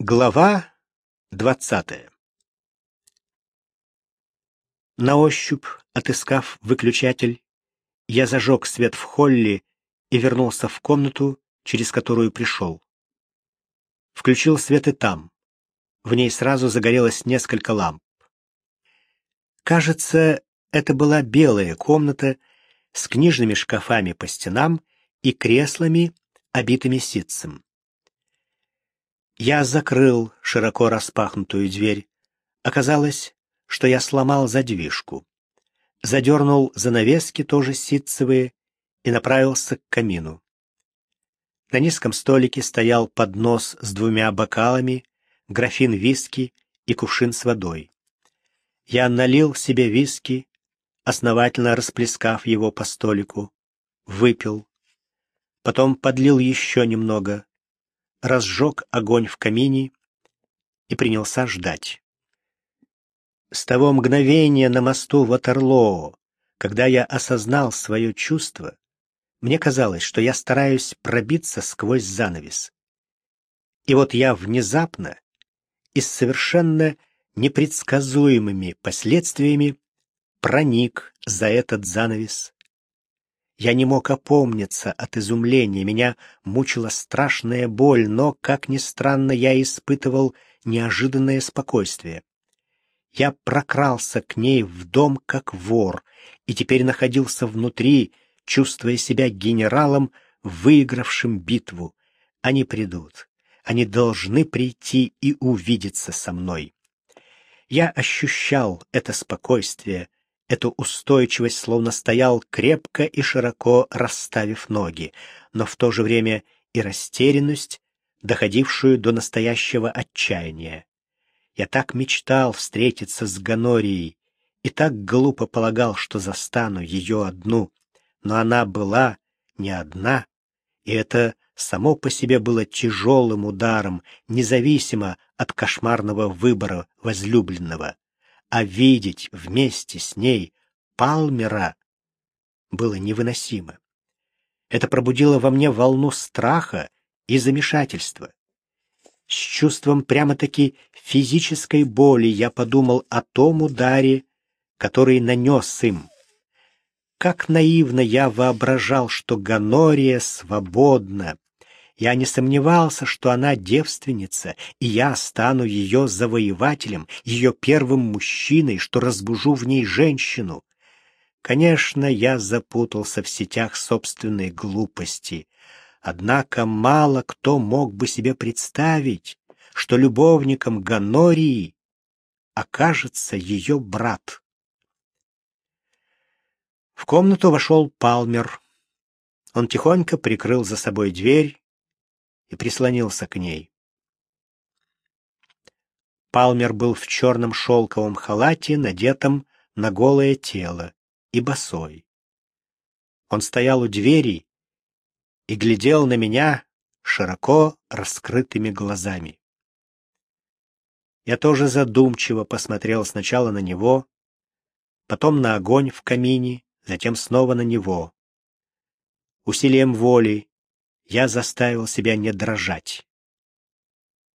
Глава двадцатая На ощупь, отыскав выключатель, я зажег свет в холле и вернулся в комнату, через которую пришел. Включил свет и там. В ней сразу загорелось несколько ламп. Кажется, это была белая комната с книжными шкафами по стенам и креслами, обитыми ситцем. Я закрыл широко распахнутую дверь. Оказалось, что я сломал задвижку. Задернул занавески, тоже ситцевые, и направился к камину. На низком столике стоял поднос с двумя бокалами, графин виски и кувшин с водой. Я налил себе виски, основательно расплескав его по столику, выпил. Потом подлил еще немного, разжег огонь в камине и принялся ждать. С того мгновения на мосту Ватерлоо, когда я осознал свое чувство, мне казалось, что я стараюсь пробиться сквозь занавес. И вот я внезапно и с совершенно непредсказуемыми последствиями проник за этот занавес я не мог опомниться от изумления, меня мучила страшная боль, но, как ни странно, я испытывал неожиданное спокойствие. Я прокрался к ней в дом как вор и теперь находился внутри, чувствуя себя генералом, выигравшим битву. Они придут. Они должны прийти и увидеться со мной. Я ощущал это спокойствие, эту устойчивость, словно стоял крепко и широко расставив ноги, но в то же время и растерянность, доходившую до настоящего отчаяния. Я так мечтал встретиться с Ганорией и так глупо полагал, что застану ее одну, но она была не одна, и это само по себе было тяжелым ударом, независимо от кошмарного выбора возлюбленного а видеть вместе с ней Палмера было невыносимо. Это пробудило во мне волну страха и замешательства. С чувством прямо-таки физической боли я подумал о том ударе, который нанес им. Как наивно я воображал, что Ганория свободна, я не сомневался, что она девственница, и я стану ее завоевателем, ее первым мужчиной, что разбужу в ней женщину. Конечно, я запутался в сетях собственной глупости. Однако мало кто мог бы себе представить, что любовником Ганории окажется ее брат. В комнату вошел Палмер. Он тихонько прикрыл за собой дверь и прислонился к ней. Палмер был в черном шелковом халате, надетом на голое тело, и босой. Он стоял у двери и глядел на меня широко раскрытыми глазами. Я тоже задумчиво посмотрел сначала на него, потом на огонь в камине, затем снова на него. Усилием воли я заставил себя не дрожать.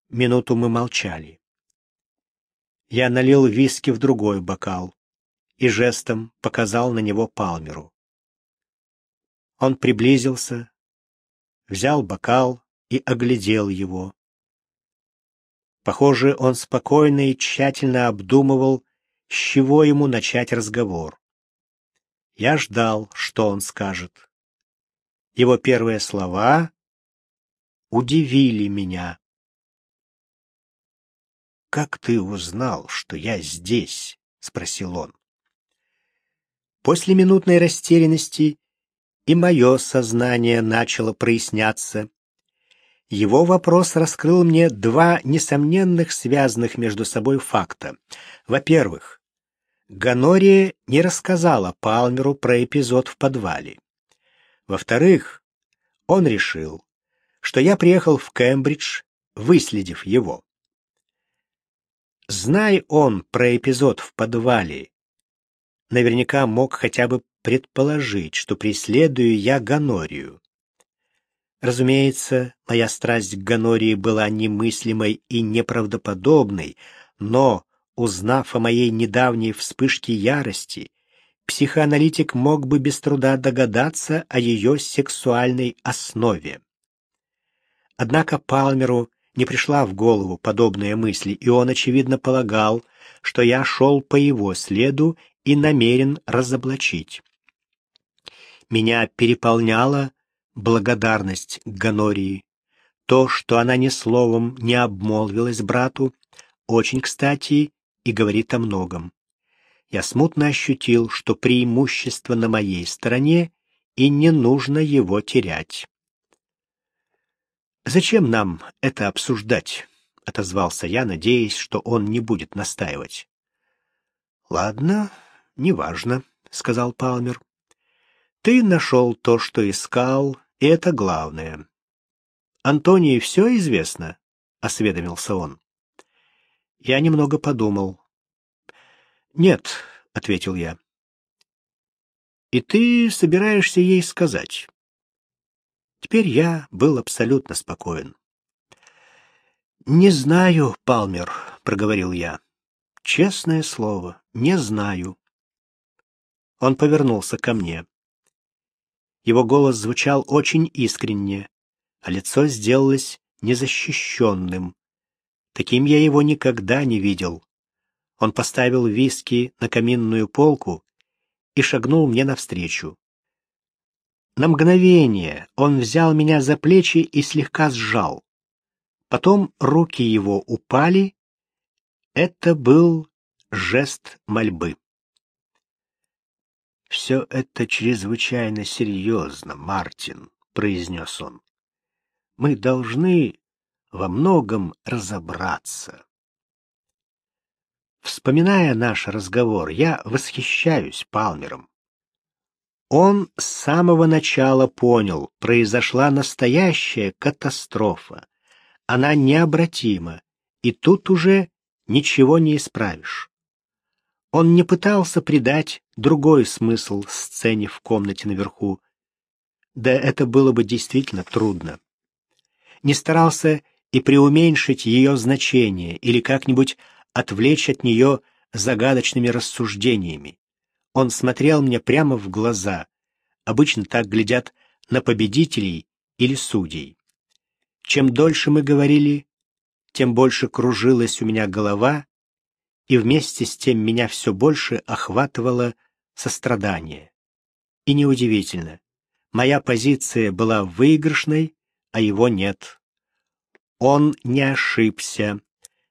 Минуту мы молчали. Я налил виски в другой бокал и жестом показал на него Палмеру. Он приблизился, взял бокал и оглядел его. Похоже, он спокойно и тщательно обдумывал, с чего ему начать разговор. Я ждал, что он скажет. Его первые слова удивили меня. «Как ты узнал, что я здесь?» — спросил он. После минутной растерянности и мое сознание начало проясняться. Его вопрос раскрыл мне два несомненных связанных между собой факта. Во-первых, Ганория не рассказала Палмеру про эпизод в подвале. Во-вторых, он решил, что я приехал в Кембридж, выследив его. Знай он про эпизод в подвале, наверняка мог хотя бы предположить, что преследую я Ганорию. Разумеется, моя страсть к гонории была немыслимой и неправдоподобной, но, узнав о моей недавней вспышке ярости, психоаналитик мог бы без труда догадаться о ее сексуальной основе. Однако Палмеру не пришла в голову подобная мысль, и он, очевидно, полагал, что я шел по его следу и намерен разоблачить. Меня переполняла благодарность к Ганории. То, что она ни словом не обмолвилась брату, очень кстати и говорит о многом. Я смутно ощутил, что преимущество на моей стороне, и не нужно его терять. «Зачем нам это обсуждать?» — отозвался я, надеясь, что он не будет настаивать. «Ладно, неважно», — сказал Палмер. «Ты нашел то, что искал, и это главное. Антонии все известно?» — осведомился он. Я немного подумал. «Нет», — ответил я. «И ты собираешься ей сказать?» Теперь я был абсолютно спокоен. «Не знаю, Палмер», — проговорил я. «Честное слово, не знаю». Он повернулся ко мне. Его голос звучал очень искренне, а лицо сделалось незащищенным. Таким я его никогда не видел. Он поставил виски на каминную полку и шагнул мне навстречу. На мгновение он взял меня за плечи и слегка сжал. Потом руки его упали. Это был жест мольбы. «Все это чрезвычайно серьезно, Мартин», — произнес он. «Мы должны во многом разобраться». Вспоминая наш разговор, я восхищаюсь Палмером. Он с самого начала понял, произошла настоящая катастрофа. Она необратима, и тут уже ничего не исправишь. Он не пытался придать другой смысл сцене в комнате наверху. Да это было бы действительно трудно. Не старался и преуменьшить ее значение или как-нибудь отвлечь от нее загадочными рассуждениями. Он смотрел мне прямо в глаза. Обычно так глядят на победителей или судей. Чем дольше мы говорили, тем больше кружилась у меня голова, и вместе с тем меня все больше охватывало сострадание. И неудивительно, моя позиция была выигрышной, а его нет. Он не ошибся.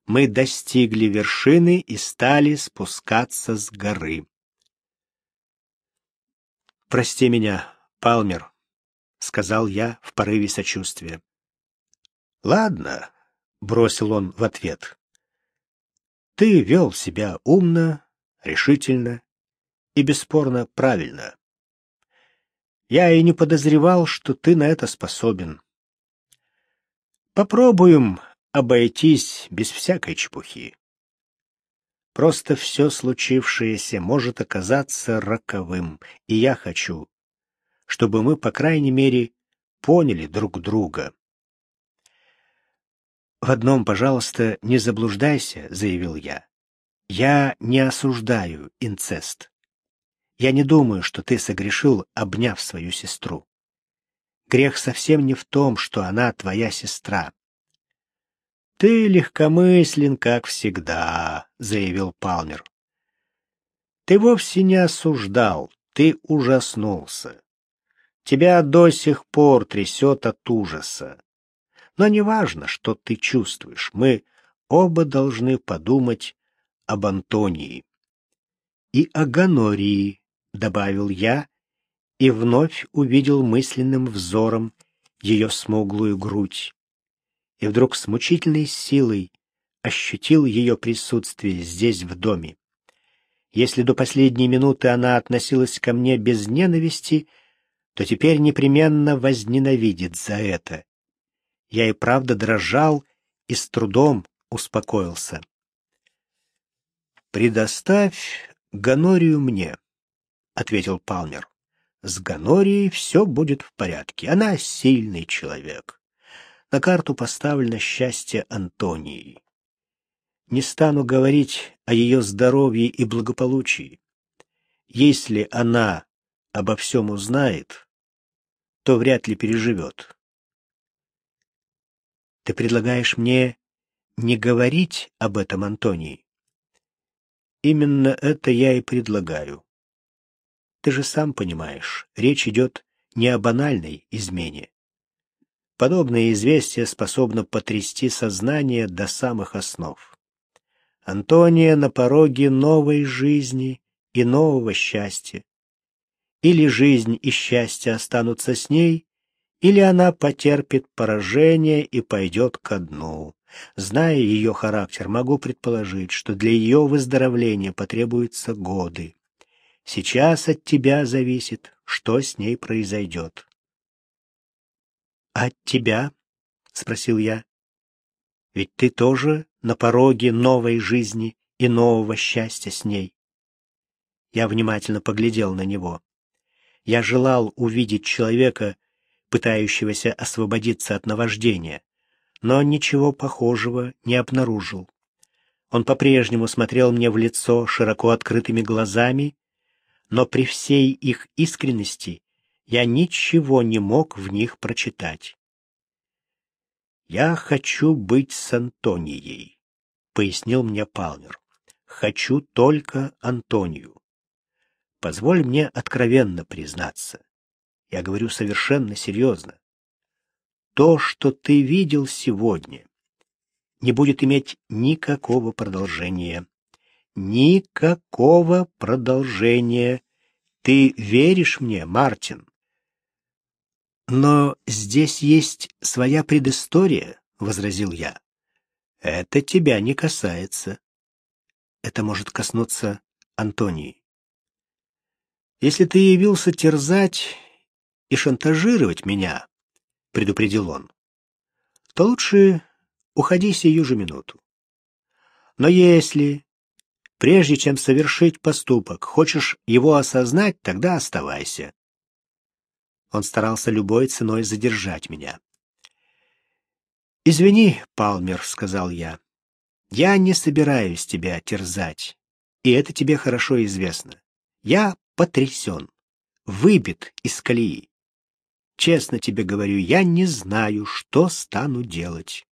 Мы достигли вершины и стали спускаться с горы. «Прости меня, Палмер», — сказал я в порыве сочувствия. «Ладно», — бросил он в ответ. «Ты вел себя умно, решительно и бесспорно правильно. Я и не подозревал, что ты на это способен. Попробуем обойтись без всякой чепухи. Просто все случившееся может оказаться роковым, и я хочу, чтобы мы, по крайней мере, поняли друг друга. «В одном, пожалуйста, не заблуждайся», — заявил я. «Я не осуждаю инцест. Я не думаю, что ты согрешил, обняв свою сестру. Грех совсем не в том, что она твоя сестра. «Ты легкомыслен, как всегда», — заявил Палмер. «Ты вовсе не осуждал, ты ужаснулся. Тебя до сих пор трясет от ужаса. Но неважно, что ты чувствуешь, мы оба должны подумать об Антонии. И о Ганории, — добавил я, и вновь увидел мысленным взором ее смуглую грудь и вдруг с мучительной силой ощутил ее присутствие здесь, в доме. Если до последней минуты она относилась ко мне без ненависти, то теперь непременно возненавидит за это. Я и правда дрожал и с трудом успокоился. «Предоставь Ганорию мне», — ответил Палмер. с Ганорией все будет в порядке. Она сильный человек. На карту поставлено счастье Антонии. Не стану говорить о ее здоровье и благополучии. Если она обо всем узнает, то вряд ли переживет. Ты предлагаешь мне не говорить об этом Антонии? Именно это я и предлагаю. Ты же сам понимаешь, речь идет не о банальной измене. Подобное известие способно потрясти сознание до самых основ. Антония на пороге новой жизни и нового счастья. Или жизнь и счастье останутся с ней, или она потерпит поражение и пойдет ко дну. Зная ее характер, могу предположить, что для ее выздоровления потребуются годы. Сейчас от тебя зависит, что с ней произойдет. «От тебя?» — спросил я. «Ведь ты тоже на пороге новой жизни и нового счастья с ней». Я внимательно поглядел на него. Я желал увидеть человека, пытающегося освободиться от наваждения, но ничего похожего не обнаружил. Он по-прежнему смотрел мне в лицо широко открытыми глазами но при всей их искренности я ничего не мог в них прочитать. «Я хочу быть с Антонией», — пояснил мне Палмер. «Хочу только Антонию. Позволь мне откровенно признаться. Я говорю совершенно серьезно. То, что ты видел сегодня, не будет иметь никакого продолжения. Никакого продолжения. Ты веришь мне, Мартин? Но здесь есть своя предыстория, возразил я. Это тебя не касается. Это может коснуться Антонии. Если ты явился терзать и шантажировать меня, предупредил он, то лучше уходи сию же минуту. Но если Прежде чем совершить поступок, хочешь его осознать, тогда оставайся. Он старался любой ценой задержать меня. «Извини, Палмер», — сказал я. «Я не собираюсь тебя терзать, и это тебе хорошо известно. Я потрясен, выбит из колеи. Честно тебе говорю, я не знаю, что стану делать».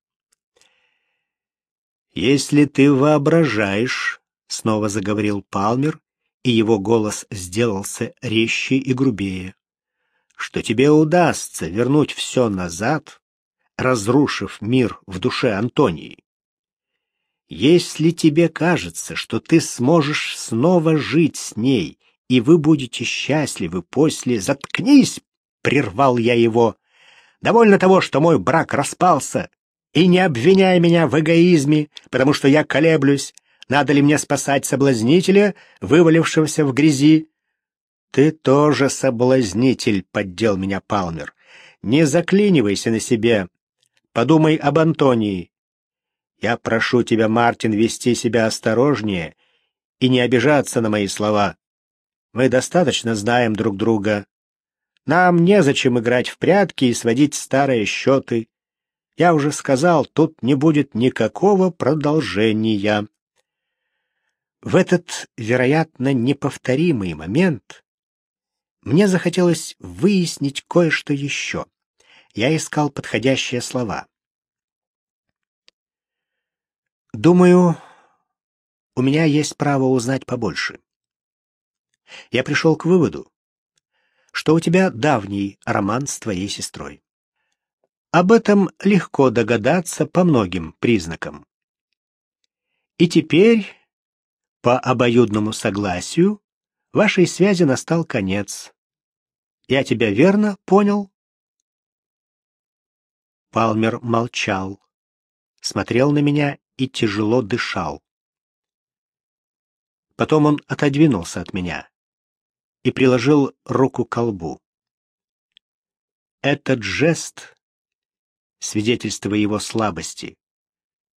«Если ты воображаешь, — снова заговорил Палмер, и его голос сделался резче и грубее. «Что тебе удастся вернуть все назад, разрушив мир в душе Антонии? Если тебе кажется, что ты сможешь снова жить с ней, и вы будете счастливы после... Заткнись!» — прервал я его. «Довольно того, что мой брак распался, и не обвиняй меня в эгоизме, потому что я колеблюсь, надо ли мне спасать соблазнителя, вывалившегося в грязи? Ты тоже соблазнитель, поддел меня Палмер. Не заклинивайся на себе. Подумай об Антонии. Я прошу тебя, Мартин, вести себя осторожнее и не обижаться на мои слова. Мы достаточно знаем друг друга. Нам незачем играть в прятки и сводить старые счеты. Я уже сказал, тут не будет никакого продолжения. В этот, вероятно, неповторимый момент мне захотелось выяснить кое-что еще. Я искал подходящие слова. Думаю, у меня есть право узнать побольше. Я пришел к выводу, что у тебя давний роман с твоей сестрой. Об этом легко догадаться по многим признакам. И теперь по обоюдному согласию вашей связи настал конец. Я тебя верно понял? Палмер молчал, смотрел на меня и тяжело дышал. Потом он отодвинулся от меня и приложил руку к колбу. Этот жест, свидетельство его слабости,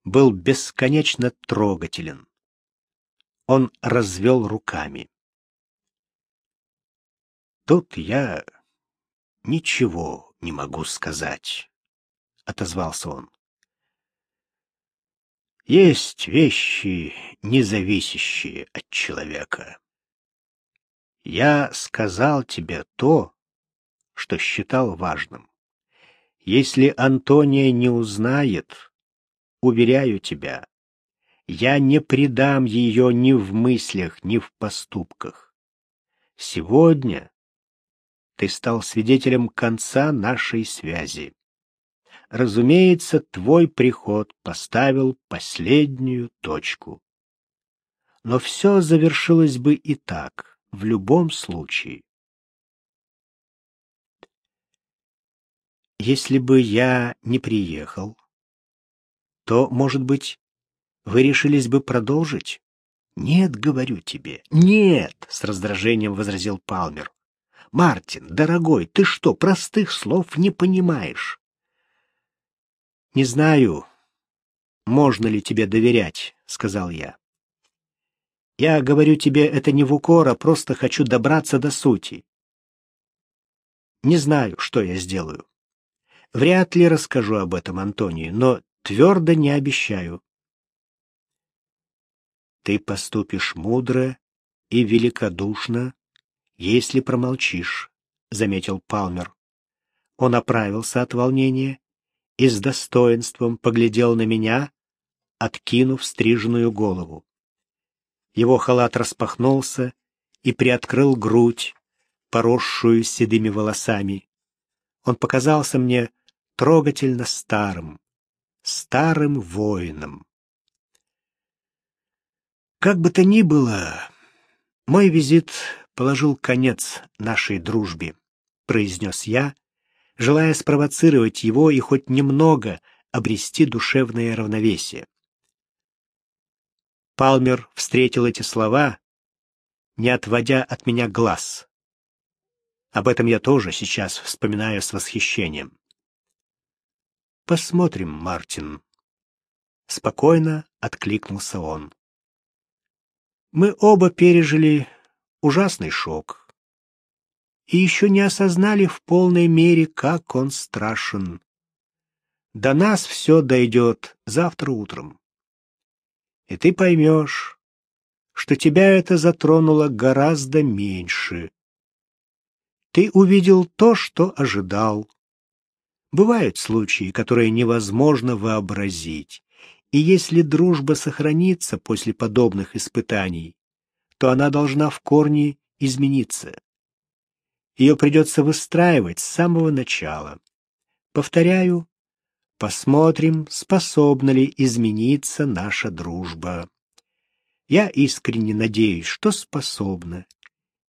был бесконечно трогателен. Он развел руками. Тут я ничего не могу сказать, — отозвался он. Есть вещи, не зависящие от человека. Я сказал тебе то, что считал важным. Если Антония не узнает, уверяю тебя, я не предам ее ни в мыслях, ни в поступках. Сегодня ты стал свидетелем конца нашей связи. Разумеется, твой приход поставил последнюю точку. Но все завершилось бы и так, в любом случае. Если бы я не приехал, то, может быть, вы решились бы продолжить? Нет, говорю тебе. Нет, с раздражением возразил Палмер. Мартин, дорогой, ты что, простых слов не понимаешь? Не знаю, можно ли тебе доверять, сказал я. Я говорю тебе это не в укор, а просто хочу добраться до сути. Не знаю, что я сделаю. Вряд ли расскажу об этом Антонию, но твердо не обещаю. Ты поступишь мудро и великодушно, если промолчишь, — заметил Палмер. Он оправился от волнения и с достоинством поглядел на меня, откинув стриженную голову. Его халат распахнулся и приоткрыл грудь, поросшую седыми волосами. Он показался мне трогательно старым, старым воином. Как бы то ни было, мой визит положил конец нашей дружбе, произнес я, желая спровоцировать его и хоть немного обрести душевное равновесие. Палмер встретил эти слова, не отводя от меня глаз. Об этом я тоже сейчас вспоминаю с восхищением. Посмотрим, Мартин. Спокойно откликнулся он. Мы оба пережили ужасный шок и еще не осознали в полной мере, как он страшен. До нас все дойдет завтра утром. И ты поймешь, что тебя это затронуло гораздо меньше. Ты увидел то, что ожидал. Бывают случаи, которые невозможно вообразить, и если дружба сохранится после подобных испытаний, то она должна в корне измениться. Ее придется выстраивать с самого начала. Повторяю, посмотрим, способна ли измениться наша дружба. Я искренне надеюсь, что способна,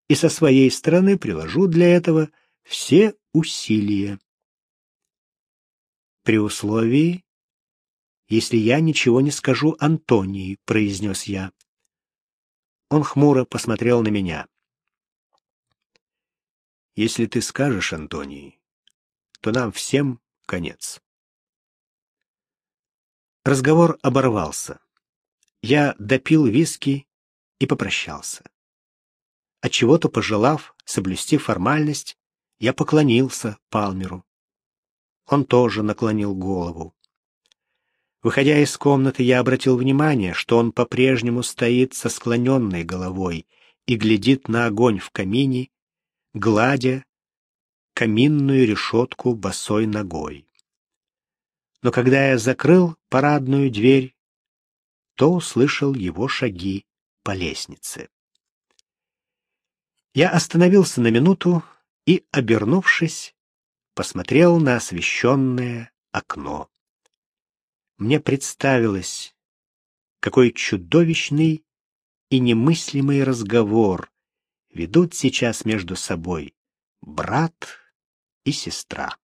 и со своей стороны приложу для этого все усилия. При условии, если я ничего не скажу Антонии, произнес я. Он хмуро посмотрел на меня. Если ты скажешь Антонии, то нам всем конец. Разговор оборвался. Я допил виски и попрощался. От чего-то пожелав соблюсти формальность, я поклонился Палмеру. Он тоже наклонил голову. Выходя из комнаты, я обратил внимание, что он по-прежнему стоит со склоненной головой и глядит на огонь в камине, гладя каминную решетку босой ногой. Но когда я закрыл парадную дверь, то услышал его шаги по лестнице. Я остановился на минуту и, обернувшись, посмотрел на освещенное окно мне представилось, какой чудовищный и немыслимый разговор ведут сейчас между собой брат и сестра.